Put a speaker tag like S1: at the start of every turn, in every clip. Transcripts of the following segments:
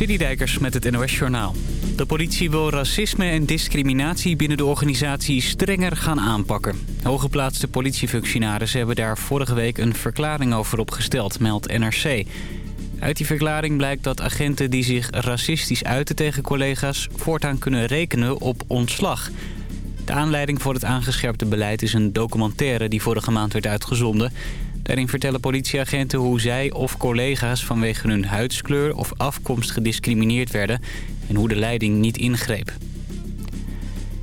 S1: Citydijkers met het NOS Journaal. De politie wil racisme en discriminatie binnen de organisatie strenger gaan aanpakken. Hooggeplaatste politiefunctionarissen hebben daar vorige week een verklaring over opgesteld, meldt NRC. Uit die verklaring blijkt dat agenten die zich racistisch uiten tegen collega's... voortaan kunnen rekenen op ontslag. De aanleiding voor het aangescherpte beleid is een documentaire die vorige maand werd uitgezonden... Daarin vertellen politieagenten hoe zij of collega's vanwege hun huidskleur of afkomst gediscrimineerd werden en hoe de leiding niet ingreep.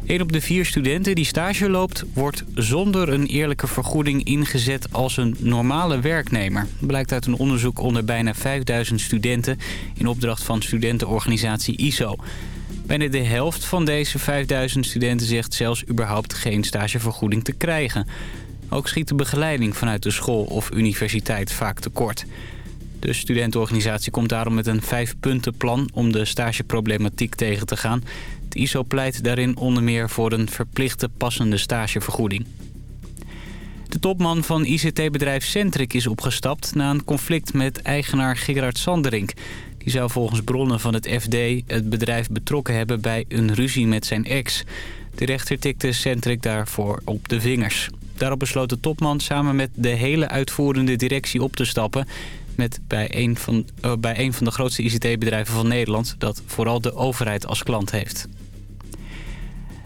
S1: Een op de vier studenten die stage loopt... wordt zonder een eerlijke vergoeding ingezet als een normale werknemer. Blijkt uit een onderzoek onder bijna 5000 studenten... in opdracht van studentenorganisatie ISO. Bijna de helft van deze 5000 studenten zegt zelfs überhaupt geen stagevergoeding te krijgen. Ook schiet de begeleiding vanuit de school of universiteit vaak tekort. De studentenorganisatie komt daarom met een vijfpuntenplan om de stageproblematiek tegen te gaan. Het ISO pleit daarin onder meer voor een verplichte passende stagevergoeding. De topman van ICT-bedrijf Centric is opgestapt na een conflict met eigenaar Gerard Sanderink. Die zou volgens bronnen van het FD het bedrijf betrokken hebben bij een ruzie met zijn ex. De rechter tikte Centric daarvoor op de vingers. Daarop besloot de topman samen met de hele uitvoerende directie op te stappen... Met bij, een van, uh, bij een van de grootste ICT-bedrijven van Nederland... dat vooral de overheid als klant heeft.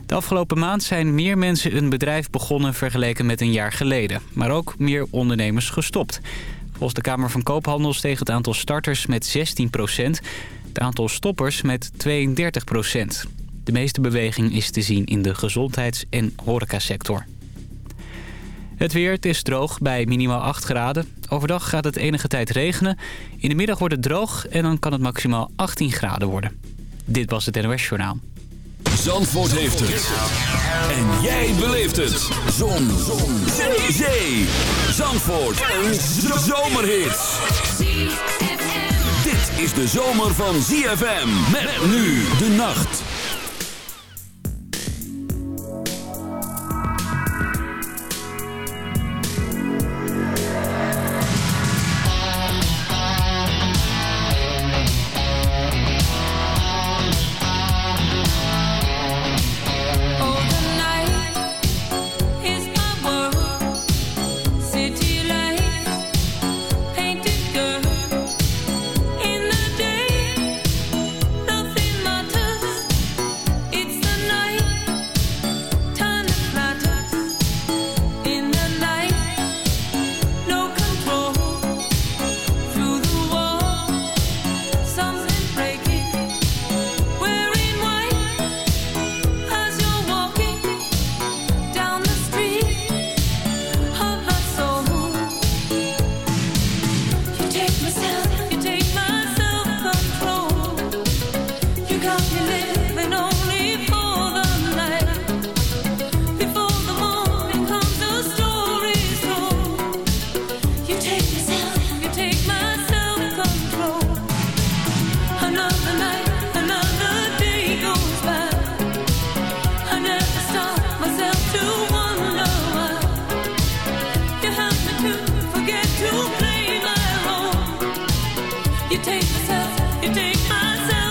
S1: De afgelopen maand zijn meer mensen een bedrijf begonnen vergeleken met een jaar geleden. Maar ook meer ondernemers gestopt. Volgens de Kamer van Koophandel steeg het aantal starters met 16% Het aantal stoppers met 32% De meeste beweging is te zien in de gezondheids- en horecasector. Het weer, het is droog bij minimaal 8 graden. Overdag gaat het enige tijd regenen. In de middag wordt het droog en dan kan het maximaal 18 graden worden. Dit was het NOS Journaal.
S2: Zandvoort heeft het. En jij beleeft het. Zon. Zon. Zee. Zee. Zandvoort. Een zomerhit. Dit is de zomer van ZFM. Met nu de nacht.
S3: You take my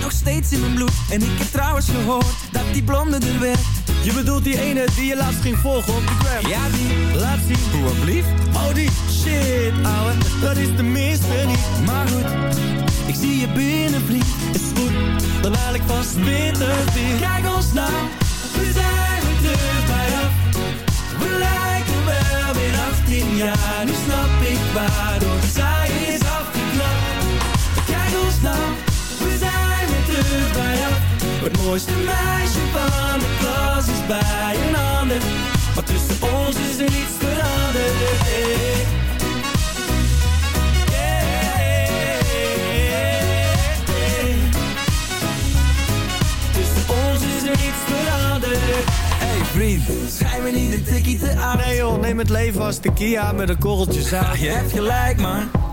S4: nog steeds in mijn bloed. En ik heb trouwens gehoord, dat die blonde er werd.
S5: Je bedoelt die ene die je laatst ging volgen op de gram?
S4: Ja die,
S5: laat zien.
S4: Hoe blief?
S5: Oh die, shit ouwe, dat is de minste niet.
S4: Maar goed, ik zie je binnen vriend
S3: Is goed, dan haal ik vast bitter weer.
S4: Kijk ons nou, we zijn weer terug bij af. We lijken wel weer 18 jaar. Nu snap ik waardoor zij is afgeknapt Kijk ons nou, Het mooiste meisje van de klas is bij een ander. Maar tussen ons is er niets veranderd. Hey. Tussen ons is er niets veranderd. Hey vriend, schijn me niet een tikkie te aan.
S5: Nee joh, neem het leven als de Kia met een korreltje zout
S4: Je hebt gelijk man,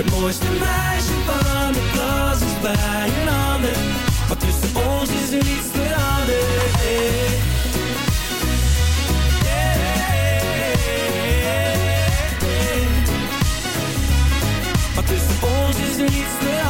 S4: Het mooiste meisje van de klas is bij een ander. Maar tussen ons is er niets veranderd. Hey. Maar tussen ons is er niets veranderd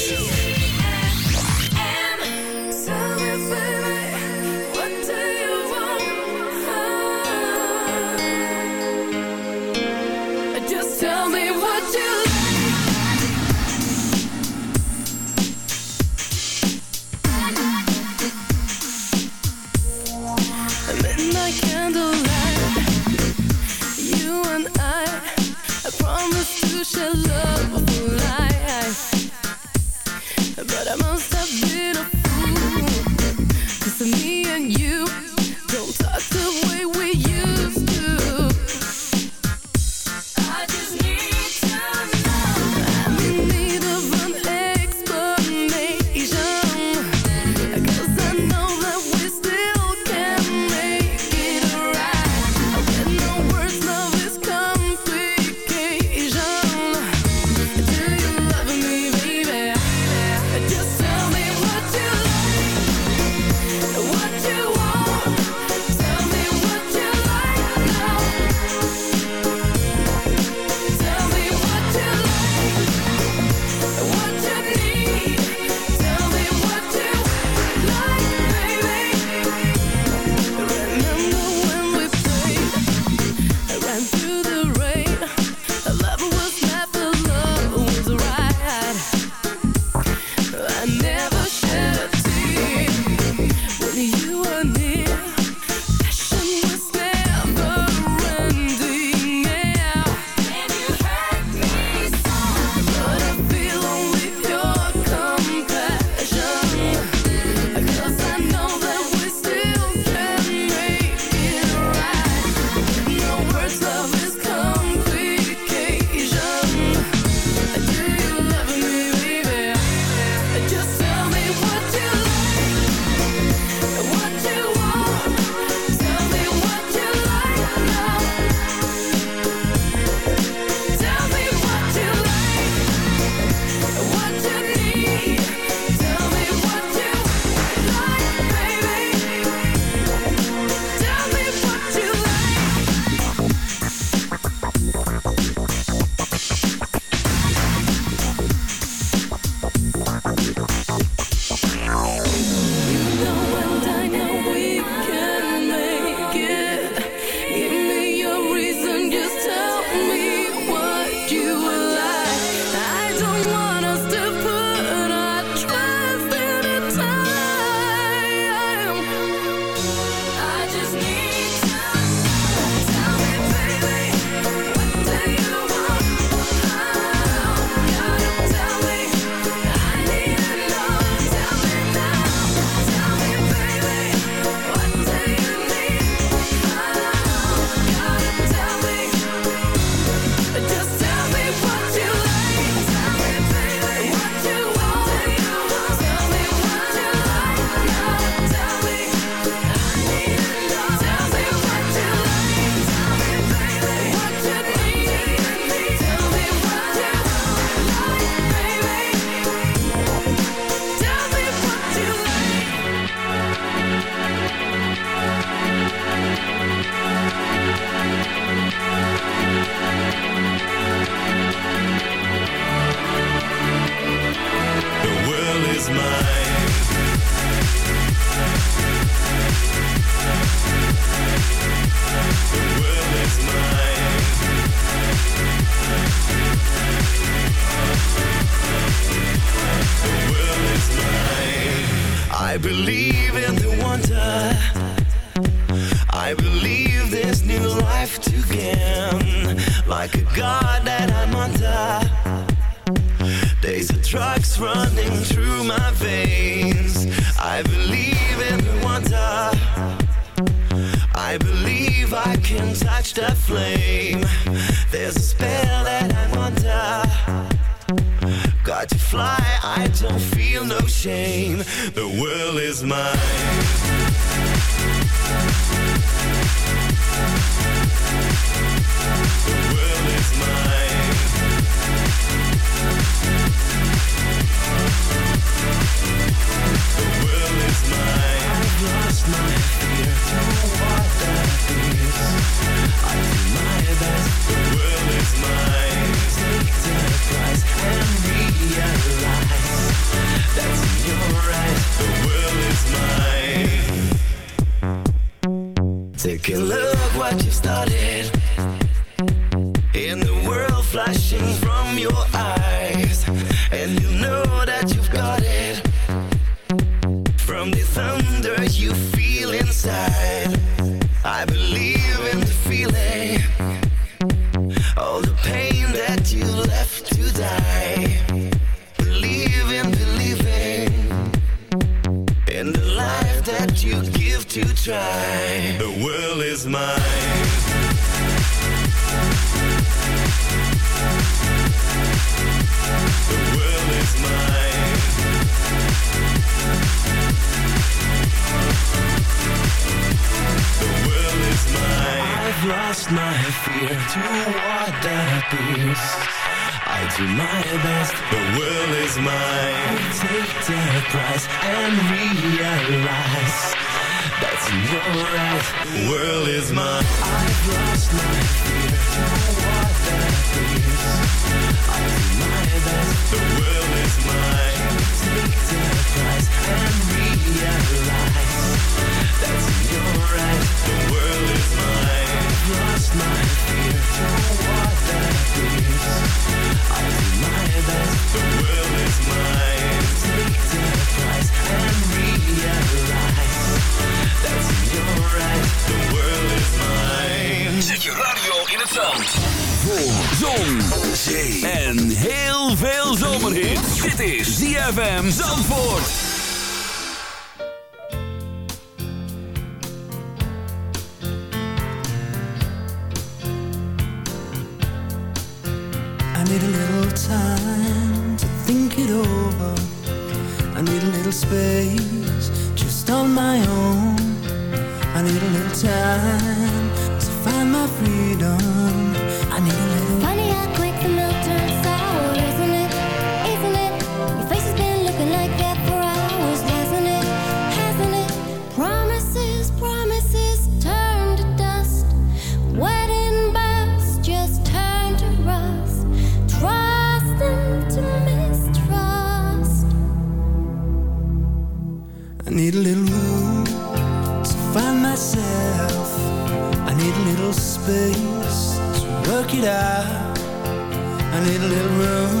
S6: Zandvoort. Voor zon, zee en heel veel zomerhit. Dit is ZFM Zandvoort.
S3: I need a little time to think it over. I need a little space just on my own. I need a little time to find my freedom. I need a little room.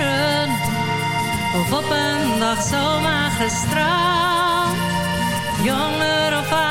S7: of op een dag zomaar gestraald. Jonger of ouder,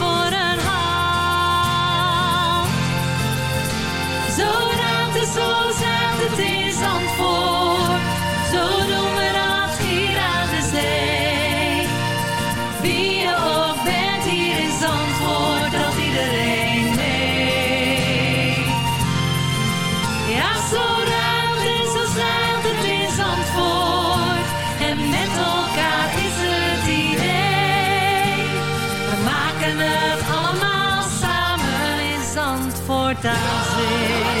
S7: zo zaad het in Zandvoort. Zo doen we dat hier aan de zee. Wie je ook bent hier in Zandvoort, dat iedereen mee. Ja, zo ruimt en zo zeilt het in Zandvoort. En met elkaar is het idee. We maken het allemaal samen in Zandvoort aan zee.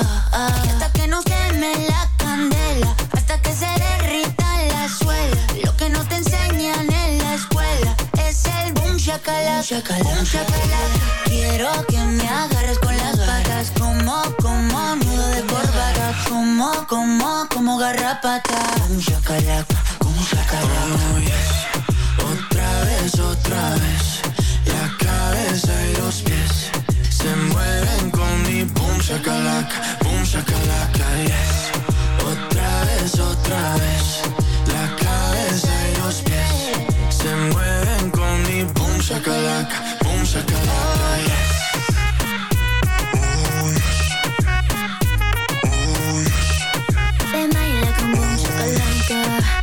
S8: Hasta que nos temen la candela, hasta que se derrita la suela. Lo que nos te enseñan en la escuela es el bum shakalaka, bum shakalaka. Quiero que me agarres con las patas, como, como nudo de corbata, como, como como garrapata bum shakalaka, bum shakalaka.
S9: Oh, Oyes, otra vez, otra vez, la cabeza y los pies se mueven boom shakalaka, boom shakalaka, yes. Otra vez, otra vez La cabeza y los pies Se mueven con mi boom shakalaka, boom shakalaka, yes.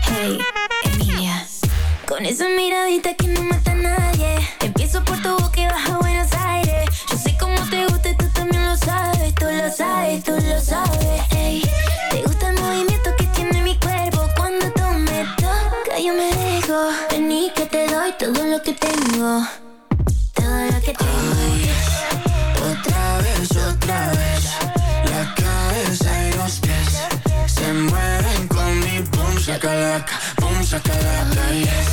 S8: Hey, Emilia. Con esa miradita que no mata a nadie. todo lo que tengo, todo lo que tengo.
S9: Ay, otra vez, otra vez, la cabeza y los pies se mueven con mi pum, sacalaca, pum, sacalaca, yes.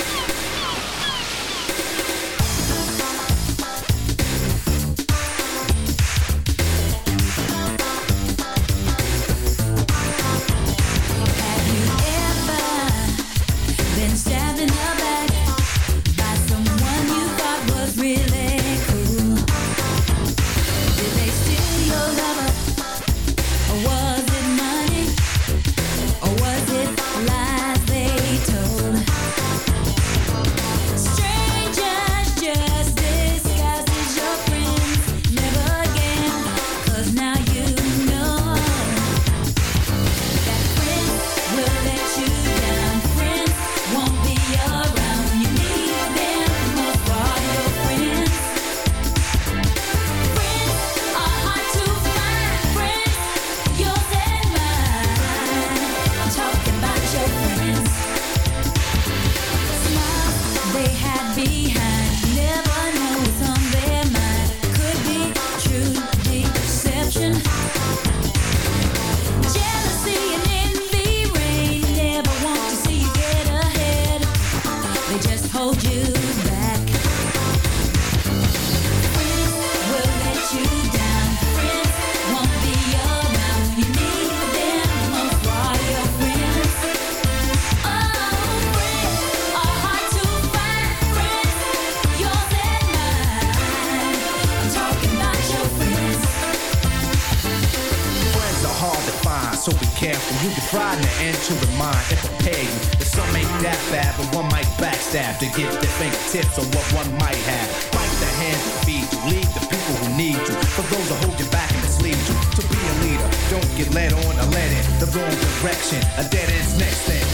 S10: to
S11: the mind and prepare you. That some ain't that bad, but one might backstab to get their fingertips on what one might have. Bite the hand to feed you, lead the people who need you. For those who hold you back and mislead you. To be a leader, don't get led on or led in the wrong direction. A dead end's next thing.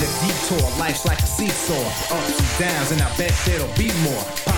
S11: The detour, life's like a seesaw. Ups and downs, and I bet there'll be more.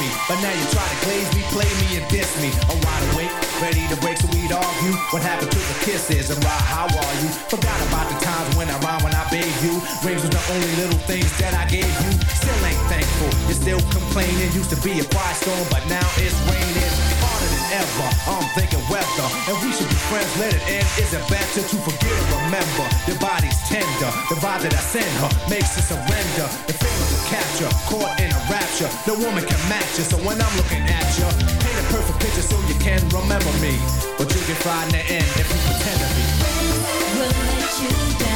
S11: me. But now you try to glaze me, play me, and diss me. I'm wide awake, ready to break so we'd argue. What happened to the kisses and why, how are you? Forgot about the times when I rhymed when I bathed you. Rings was the only little things that I gave you. Still ain't thankful, you're still complaining. Used to be a quiet storm, but now it's raining. Ever, I'm thinking weather. And we should be friends, let it end. Is it better to forget or remember? Your body's tender, the vibe that I send her makes her surrender. The feelings capture, caught in a rapture. No woman can match you, so when I'm looking at you, paint a perfect picture so you can remember me. But you can find the end if you pretend to be.
S10: We'll let you down.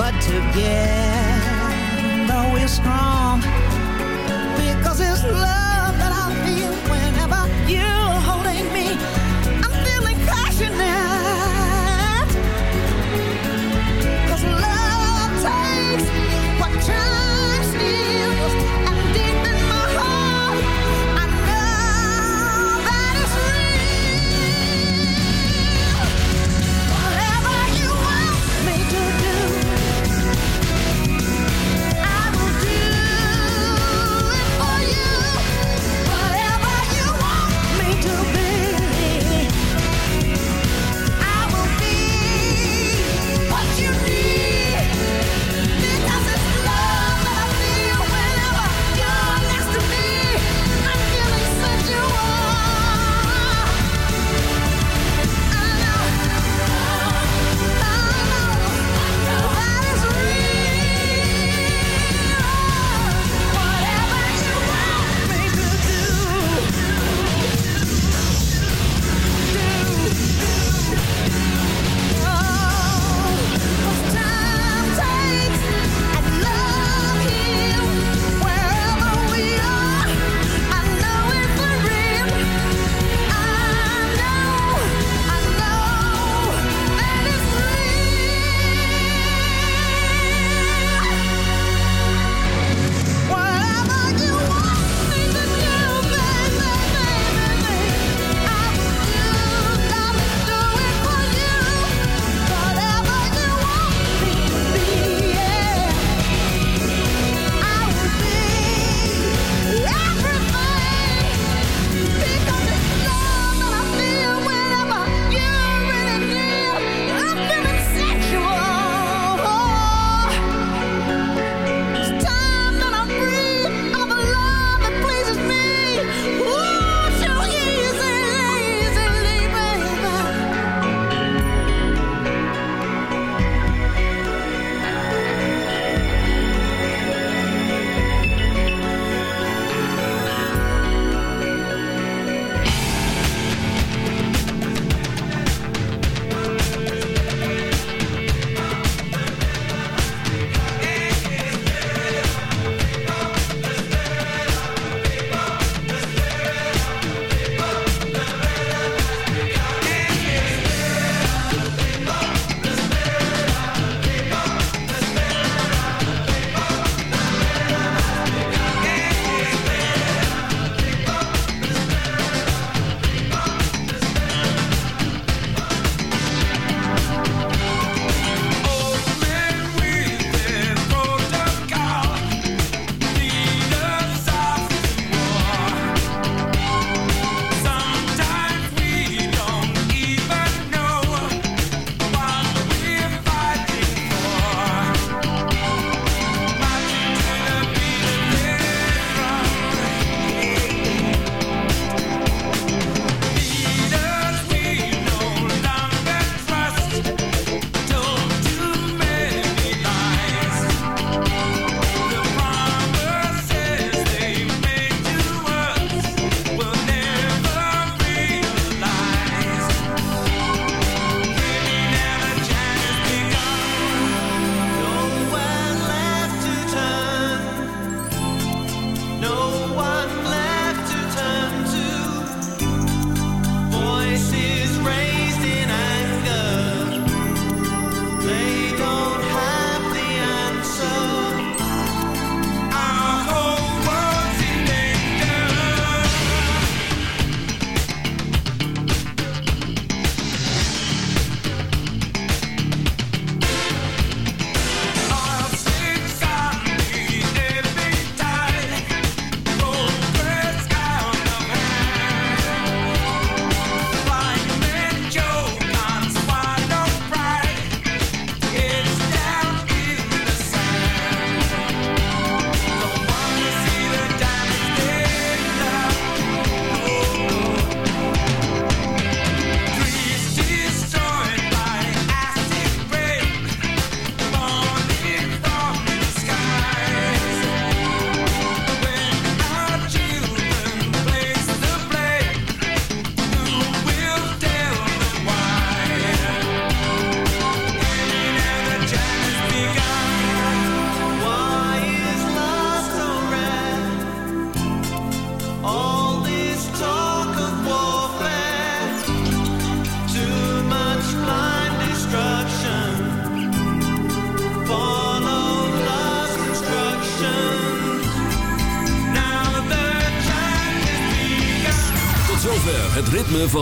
S12: But together we're strong because it's love that I feel.